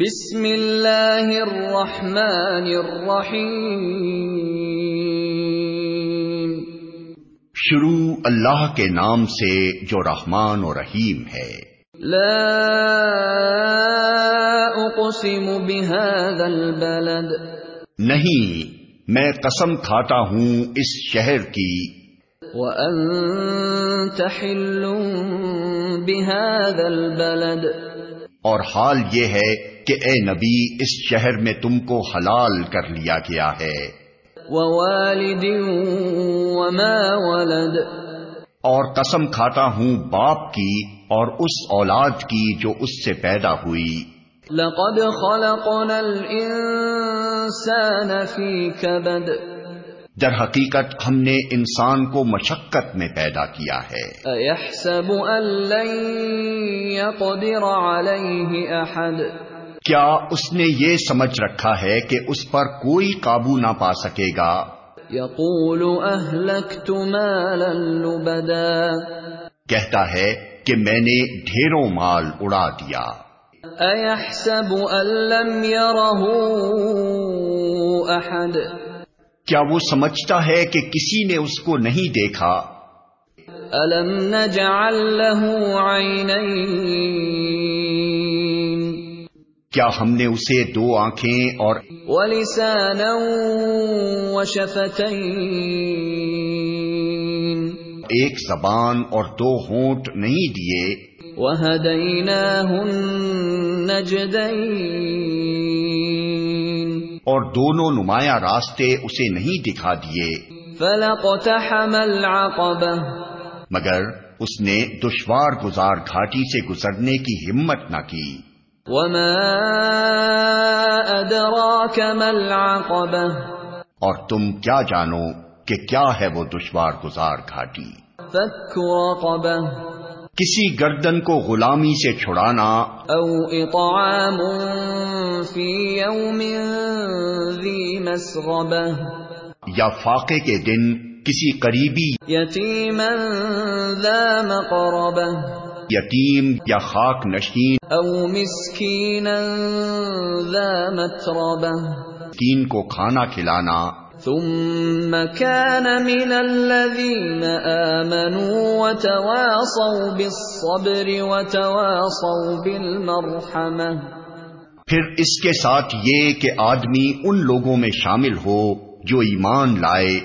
بسم اللہ الرحمن الرحیم۔ شروع اللہ کے نام سے جو رحمان و رحیم ہے۔ لا اقسم بهذا البلد۔ نہیں میں قسم کھاتا ہوں اس شہر کی۔ وانت حل بهذا البلد۔ اور حال یہ ہے کہ اے نبی اس شہر میں تم کو حلال کر لیا گیا ہے۔ ووالد وما ولد۔ اور قسم کھاتا ہوں باپ کی اور اس اولاد کی جو اس سے پیدا ہوئی۔ لقد خلقنا الانسان في كبد در حقیقت ہم نے انسان کو مشقت میں پیدا کیا ہے۔ ایحسب ان لن يقدر عليه احد۔ کیا اس نے یہ سمجھ رکھا ہے کہ اس پر کوئی قابو نہ پا سکے گا؟ يقول اهلكت مالا لبدا۔ کہتا ہے کہ میں نے ڈھیروں مال اڑا دیا۔ ایحسب ان لم يره احد۔ کیا وہ سمجھتا ہے کہ کسی نے اس کو نہیں دیکھا؟ الم نجعل له عینین کیا ہم نے اسے دو آنکھیں اور ولسانا وشفتین ایک زبان اور دو ہونٹ نہیں دیے۔ وهديناه النجدين؟ اور دونوں نمایاں راستے اسے نہیں دکھا دیے۔ فلقتحم مگر اس نے دشوار گزار گھاٹی سے گزرنے کی ہمت نہ کی۔ وما ما العقبة۔ اور تم کیا جانو کہ کیا ہے وہ دشوار گزار گھاٹی؟ فك رقبة۔ کسی گردن کو غلامی سے چھڑانا۔ او اطعام فی یوم ذی مسغبہ۔ یا فاقے کے دن کسی قریبی یتیما ذا مقربہ۔ یتیم یا خاک نشین۔ او مسکینا ذا متربہ۔ مسکین کو کھانا کھلانا۔ ثم كان من الذين آمنوا وتواصوا بالصبر وتواصوا بالمرحمة. پھر اس کے ساتھ یہ کہ آدمی ان لوگوں میں شامل ہو جو ایمان لائے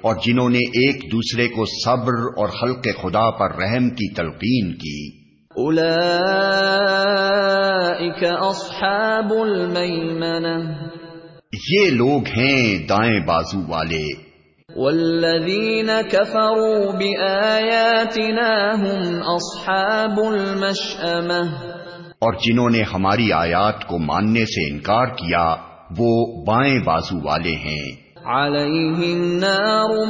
اور جنہوں نے ایک دوسرے کو صبر اور خلق خدا پر رحم کی تلقین کی۔ اولئك اصحاب المیمنہ۔ یہ لوگ ہیں دائیں بازو والے۔ والذین کفروا بآیاتنا هم اصحاب المشأمہ اور جنہوں نے ہماری آیات کو ماننے سے انکار کیا وہ بائیں بازو والے ہیں۔ علیہم نار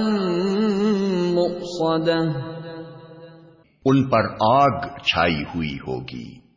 مؤصدہ ان پر آگ چھائی ہوئی ہوگی۔